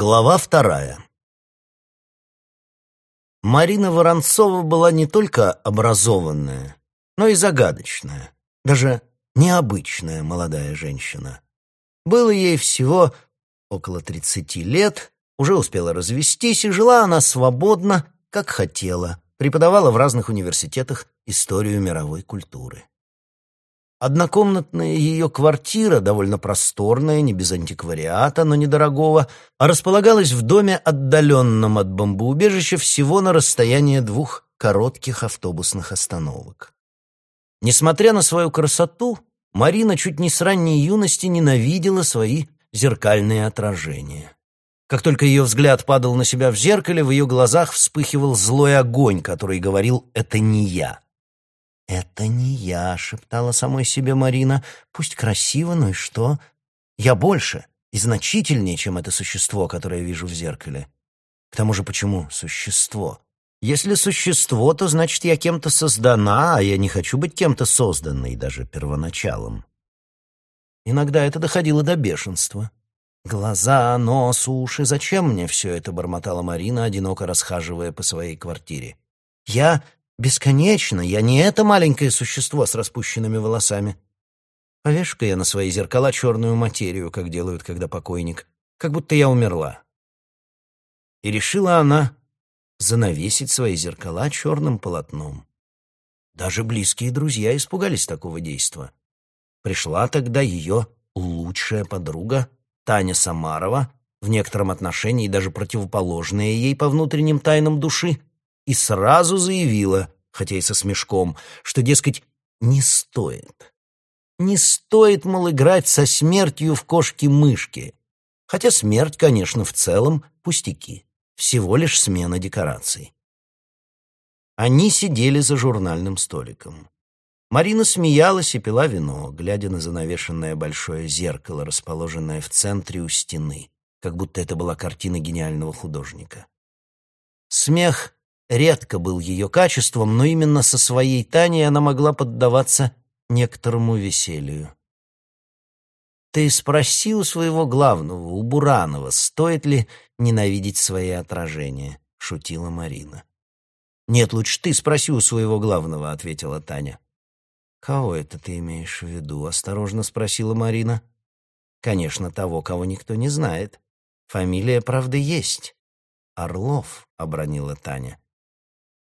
Глава вторая. Марина Воронцова была не только образованная, но и загадочная, даже необычная молодая женщина. Было ей всего около тридцати лет, уже успела развестись, и жила она свободно, как хотела, преподавала в разных университетах историю мировой культуры. Однокомнатная ее квартира, довольно просторная, не без антиквариата, но недорогого, располагалась в доме, отдаленном от бомбоубежища, всего на расстоянии двух коротких автобусных остановок. Несмотря на свою красоту, Марина чуть не с ранней юности ненавидела свои зеркальные отражения. Как только ее взгляд падал на себя в зеркале, в ее глазах вспыхивал злой огонь, который говорил «это не я». «Это не я», — шептала самой себе Марина. «Пусть красиво, но и что? Я больше и значительнее, чем это существо, которое вижу в зеркале. К тому же почему существо? Если существо, то значит я кем-то создана, а я не хочу быть кем-то созданной, даже первоначалом». Иногда это доходило до бешенства. «Глаза, нос, уши, зачем мне все это?» — бормотала Марина, одиноко расхаживая по своей квартире. «Я Бесконечно, я не это маленькое существо с распущенными волосами. Повешу-ка я на свои зеркала черную материю, как делают, когда покойник, как будто я умерла. И решила она занавесить свои зеркала черным полотном. Даже близкие друзья испугались такого действа. Пришла тогда ее лучшая подруга Таня Самарова, в некотором отношении даже противоположная ей по внутренним тайнам души, и сразу заявила, хотя и со смешком, что, дескать, не стоит. Не стоит, мол, играть со смертью в кошки-мышки. Хотя смерть, конечно, в целом пустяки. Всего лишь смена декораций. Они сидели за журнальным столиком. Марина смеялась и пила вино, глядя на занавешенное большое зеркало, расположенное в центре у стены, как будто это была картина гениального художника. Смех редко был ее качеством, но именно со своей Таней она могла поддаваться некоторому веселью. «Ты спроси у своего главного, у Буранова, стоит ли ненавидеть свои отражения?» — шутила Марина. «Нет, лучше ты спроси у своего главного», — ответила Таня. «Кого это ты имеешь в виду?» — осторожно спросила Марина. «Конечно, того, кого никто не знает. Фамилия, правда, есть. Орлов», — обронила Таня.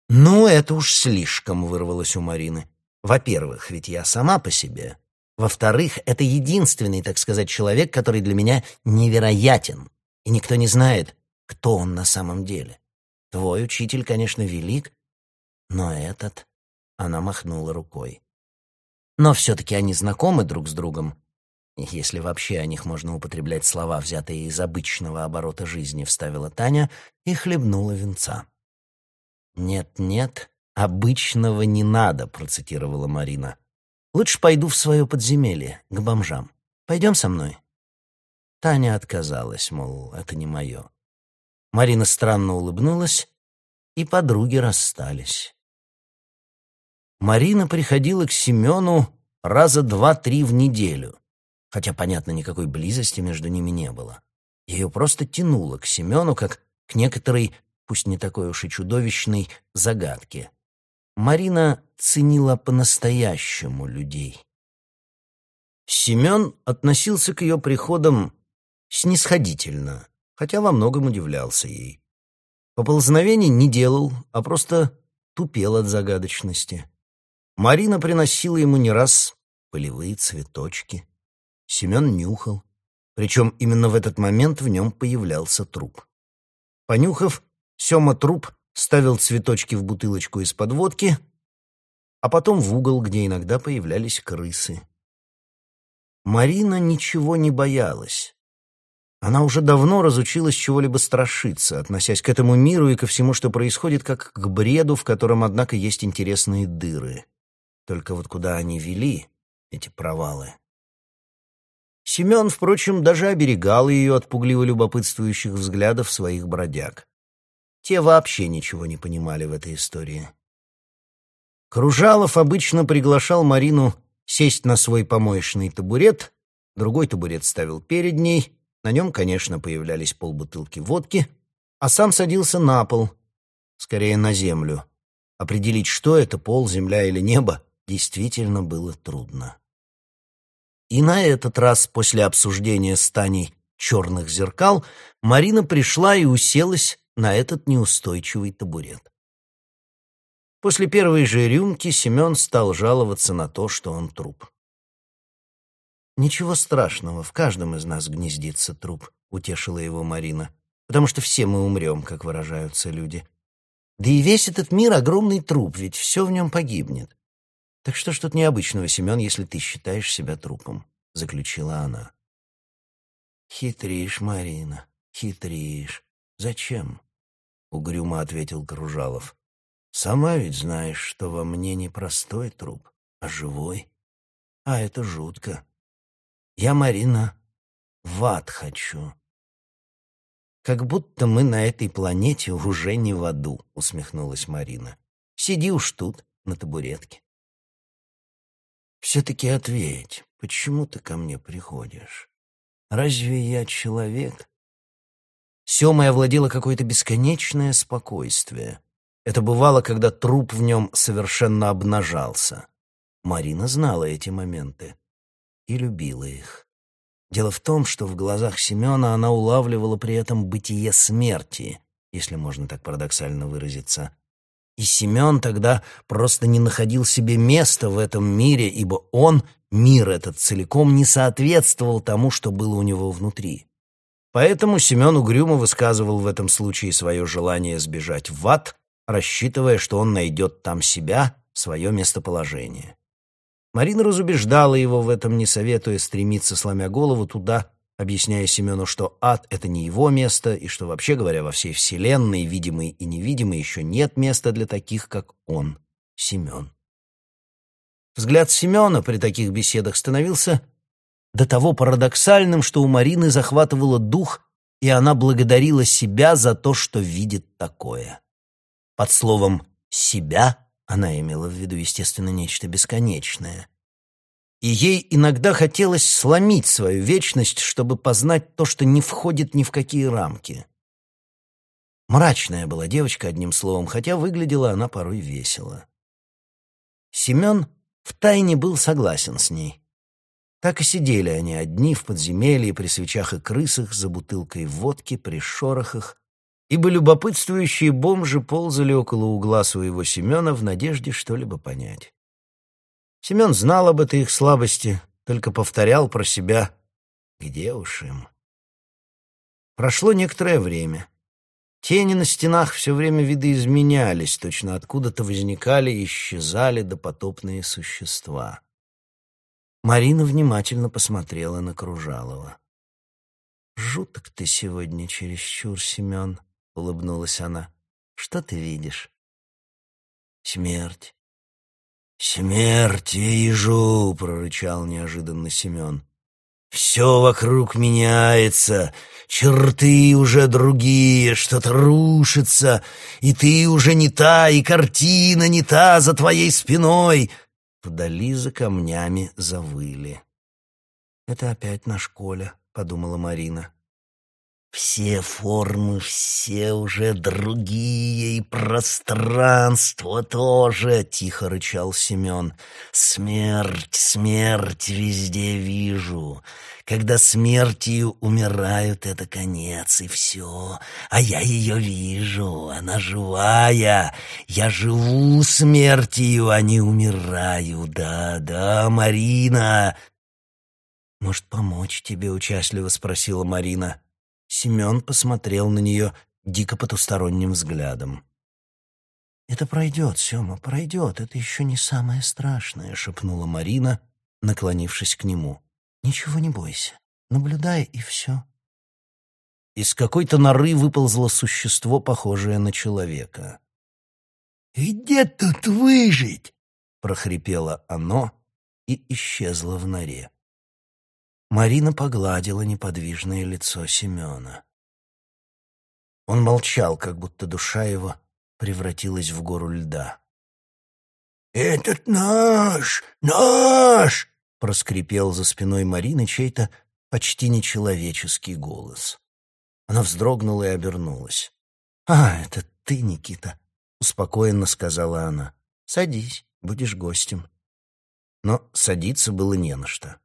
«Ну, это уж слишком», — вырвалось у Марины. «Во-первых, ведь я сама по себе. Во-вторых, это единственный, так сказать, человек, который для меня невероятен, и никто не знает, кто он на самом деле. Твой учитель, конечно, велик, но этот...» — она махнула рукой. «Но все-таки они знакомы друг с другом, если вообще о них можно употреблять слова, взятые из обычного оборота жизни», — вставила Таня и хлебнула венца. «Нет-нет, обычного не надо», — процитировала Марина. «Лучше пойду в свое подземелье, к бомжам. Пойдем со мной?» Таня отказалась, мол, это не мое. Марина странно улыбнулась, и подруги расстались. Марина приходила к Семену раза два-три в неделю, хотя, понятно, никакой близости между ними не было. Ее просто тянуло к Семену, как к некоторой пусть не такой уж и чудовищной, загадки. Марина ценила по-настоящему людей. Семен относился к ее приходам снисходительно, хотя во многом удивлялся ей. Поползновений не делал, а просто тупел от загадочности. Марина приносила ему не раз полевые цветочки. Семен нюхал, причем именно в этот момент в нем появлялся труп. Понюхав, Сема труп ставил цветочки в бутылочку из-под водки, а потом в угол, где иногда появлялись крысы. Марина ничего не боялась. Она уже давно разучилась чего-либо страшиться, относясь к этому миру и ко всему, что происходит, как к бреду, в котором, однако, есть интересные дыры. Только вот куда они вели, эти провалы? Семен, впрочем, даже оберегал ее от пугливо любопытствующих взглядов своих бродяг. Те вообще ничего не понимали в этой истории. Кружалов обычно приглашал Марину сесть на свой помоечный табурет, другой табурет ставил перед ней, На нем, конечно, появлялись полбутылки водки, а сам садился на пол, скорее на землю. Определить, что это, пол, земля или небо, действительно было трудно. И на этот раз, после обсуждения с Таней черных зеркал, Марина пришла и уселась на этот неустойчивый табурет. После первой же рюмки Семен стал жаловаться на то, что он труп. «Ничего страшного, в каждом из нас гнездится труп», — утешила его Марина, «потому что все мы умрем, как выражаются люди. Да и весь этот мир — огромный труп, ведь все в нем погибнет. Так что ж тут необычного, Семен, если ты считаешь себя трупом?» — заключила она. «Хитришь, Марина, хитришь. Зачем?» — угрюмо ответил Кружалов. «Сама ведь знаешь, что во мне не простой труп, а живой. А это жутко. Я, Марина, в ад хочу. Как будто мы на этой планете уже не в аду, усмехнулась Марина. Сиди уж тут, на табуретке. Все-таки ответь, почему ты ко мне приходишь? Разве я человек? Семой овладело какое-то бесконечное спокойствие. Это бывало, когда труп в нем совершенно обнажался. Марина знала эти моменты и любила их. Дело в том, что в глазах Семена она улавливала при этом бытие смерти, если можно так парадоксально выразиться. И Семен тогда просто не находил себе места в этом мире, ибо он, мир этот целиком, не соответствовал тому, что было у него внутри. Поэтому Семен угрюмо высказывал в этом случае свое желание сбежать в ад, рассчитывая, что он найдет там себя, свое местоположение. Марина разубеждала его в этом, не советуя стремиться, сломя голову, туда, объясняя Семену, что ад — это не его место, и что, вообще говоря, во всей вселенной, видимой и невидимой, еще нет места для таких, как он, Семен. Взгляд Семена при таких беседах становился до того парадоксальным, что у Марины захватывало дух, и она благодарила себя за то, что видит такое. Под словом «себя» Она имела в виду, естественно, нечто бесконечное. И ей иногда хотелось сломить свою вечность, чтобы познать то, что не входит ни в какие рамки. Мрачная была девочка, одним словом, хотя выглядела она порой весело. Семен втайне был согласен с ней. Так и сидели они одни в подземелье при свечах и крысах за бутылкой водки, при шорохах, ибо любопытствующие бомжи ползали около угла своего Семена в надежде что-либо понять. Семен знал об этой их слабости, только повторял про себя «Где уж им?». Прошло некоторое время. Тени на стенах все время видоизменялись, точно откуда-то возникали и исчезали допотопные существа. Марина внимательно посмотрела на Кружалова. «Жуток ты сегодня чересчур, Семен», — улыбнулась она. «Что ты видишь?» «Смерть». «Смерть вижу!» — прорычал неожиданно Семен. «Все вокруг меняется, черты уже другие, что-то рушится, и ты уже не та, и картина не та за твоей спиной!» Вдали за камнями завыли. «Это опять наш Коля», — подумала Марина. Все формы, все уже другие, и пространство тоже, — тихо рычал Семен. Смерть, смерть везде вижу. Когда смертью умирают, это конец, и все. А я ее вижу, она живая. Я живу смертью, а не умираю. Да, да, Марина. «Может, помочь тебе?» — участливо спросила Марина. Семен посмотрел на нее дико потусторонним взглядом. «Это пройдет, Сема, пройдет. Это еще не самое страшное», — шепнула Марина, наклонившись к нему. «Ничего не бойся. Наблюдай, и все». Из какой-то норы выползло существо, похожее на человека. «Где тут выжить?» — прохрипело оно и исчезло в норе. Марина погладила неподвижное лицо Семена. Он молчал, как будто душа его превратилась в гору льда. «Этот наш! Наш!» — проскрипел за спиной Марины чей-то почти нечеловеческий голос. Она вздрогнула и обернулась. «А, это ты, Никита», — успокоенно сказала она. «Садись, будешь гостем». Но садиться было не на что.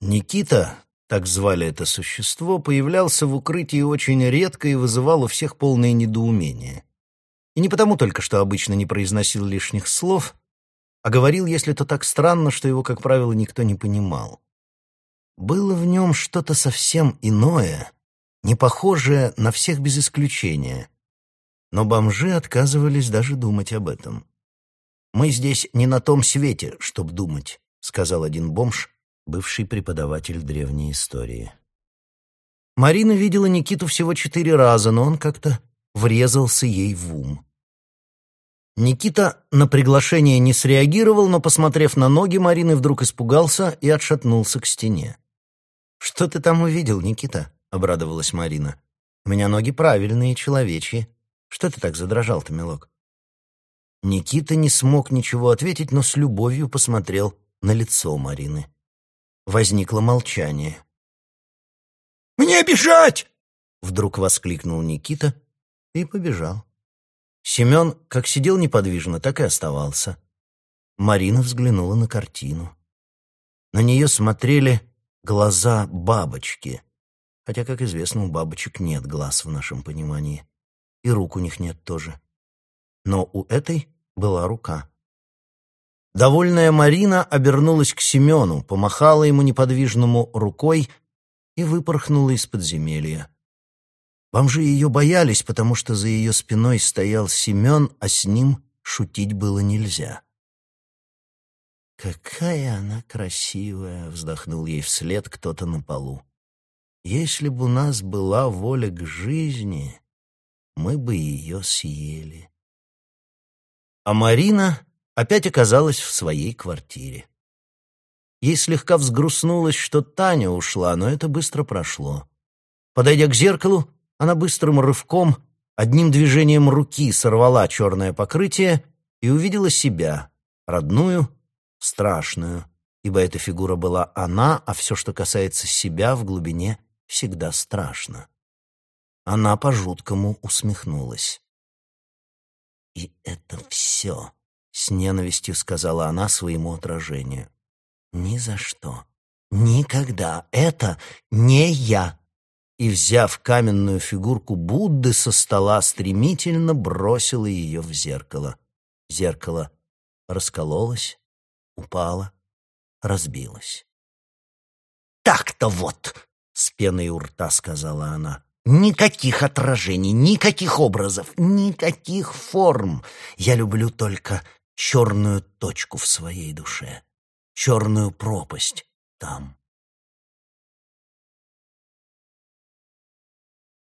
Никита, так звали это существо, появлялся в укрытии очень редко и вызывал у всех полное недоумение. И не потому только, что обычно не произносил лишних слов, а говорил, если то так странно, что его, как правило, никто не понимал. Было в нем что-то совсем иное, не похожее на всех без исключения. Но бомжи отказывались даже думать об этом. «Мы здесь не на том свете, чтоб думать», — сказал один бомж, бывший преподаватель древней истории. Марина видела Никиту всего четыре раза, но он как-то врезался ей в ум. Никита на приглашение не среагировал, но, посмотрев на ноги Марины, вдруг испугался и отшатнулся к стене. «Что ты там увидел, Никита?» — обрадовалась Марина. «У меня ноги правильные, человечьи. Что ты так задрожал-то, милок?» Никита не смог ничего ответить, но с любовью посмотрел на лицо Марины. Возникло молчание. «Мне бежать!» — вдруг воскликнул Никита и побежал. Семен как сидел неподвижно, так и оставался. Марина взглянула на картину. На нее смотрели глаза бабочки, хотя, как известно, у бабочек нет глаз в нашем понимании, и рук у них нет тоже. Но у этой была рука. Довольная Марина обернулась к Семену, помахала ему неподвижному рукой и выпорхнула из подземелья. Бомжи ее боялись, потому что за ее спиной стоял Семен, а с ним шутить было нельзя. «Какая она красивая!» — вздохнул ей вслед кто-то на полу. «Если бы у нас была воля к жизни, мы бы ее съели». А Марина опять оказалась в своей квартире. Ей слегка взгрустнулось, что Таня ушла, но это быстро прошло. Подойдя к зеркалу, она быстрым рывком, одним движением руки сорвала черное покрытие и увидела себя, родную, страшную, ибо эта фигура была она, а все, что касается себя в глубине, всегда страшно. Она по-жуткому усмехнулась. «И это все», — с ненавистью сказала она своему отражению. «Ни за что. Никогда. Это не я». И, взяв каменную фигурку Будды со стола, стремительно бросила ее в зеркало. Зеркало раскололось, упало, разбилось. «Так-то вот!» — с пеной у рта сказала она. Никаких отражений, никаких образов, никаких форм. Я люблю только черную точку в своей душе, черную пропасть там,